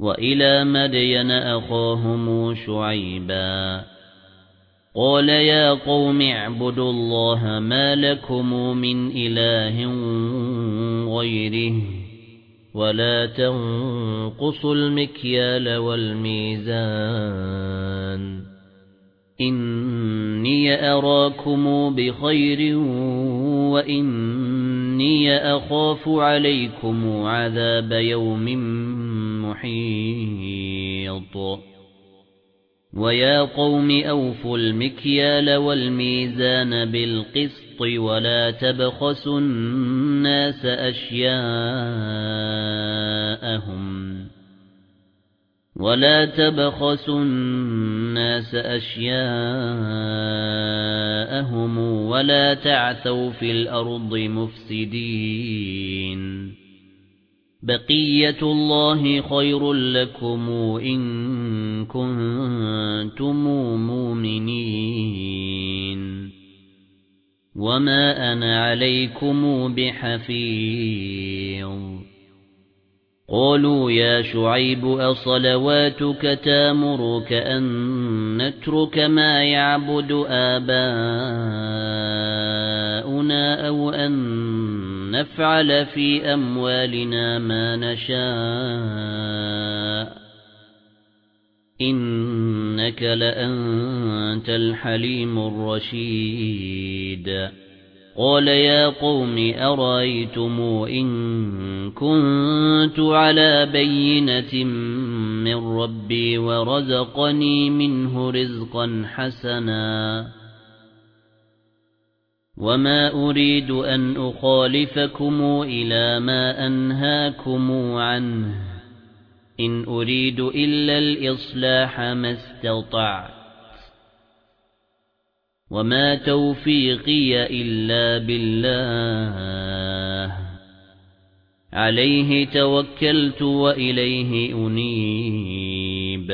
وَإِلَى مَدْيَنَ أَخَاهُمْ شُعَيْبًا. قَالَ يَا قَوْمِ اعْبُدُوا اللَّهَ مَا لَكُمْ مِنْ إِلَٰهٍ غَيْرِهِ وَلَا تَنقُصُوا الْمِكْيَالَ وَالْمِيزَانَ. إِنِّي أَرَاكُمْ بِخَيْرٍ وَإِنِّي أَخَافُ عَلَيْكُمْ عَذَابَ يَوْمٍ مُحِيطٍ وَيَا قَوْمِ أَوْفُوا الْمِكْيَالَ وَالْمِيزَانَ بِالْقِسْطِ وَلَا تَبْخَسُوا النَّاسَ أَشْيَاءَهُمْ. وَلَا تَبْخَسُوا النَّاسَ أَشْيَاءَهُمْ وَلَا تَعْثَوْا فِي الْأَرْضِ مُفْسِدِينَ. بَقِيَّةُ اللَّهِ خَيْرٌ لَّكُمْ إِن كُنتُم مُّؤْمِنِينَ. وَمَا أَنَا عَلَيْكُمْ بِحَفِيظٍ. قالوا يا شعيب أصلواتك تامرك أن نترك ما يعبد آباؤنا نفعل في أموالنا ما نشاء. إنك لأنت الحليم الرشيد. قال يا قوم أرأيتم إن كنت على بينة من ربي ورزقني منه رزقا حسنا. وما أريد أن أخالفكم إلى ما أنهاكم عنه إن أريد إلا الإصلاح ما استطعت وما توفيقي إلا بالله عليه توكلت وإليه أنيب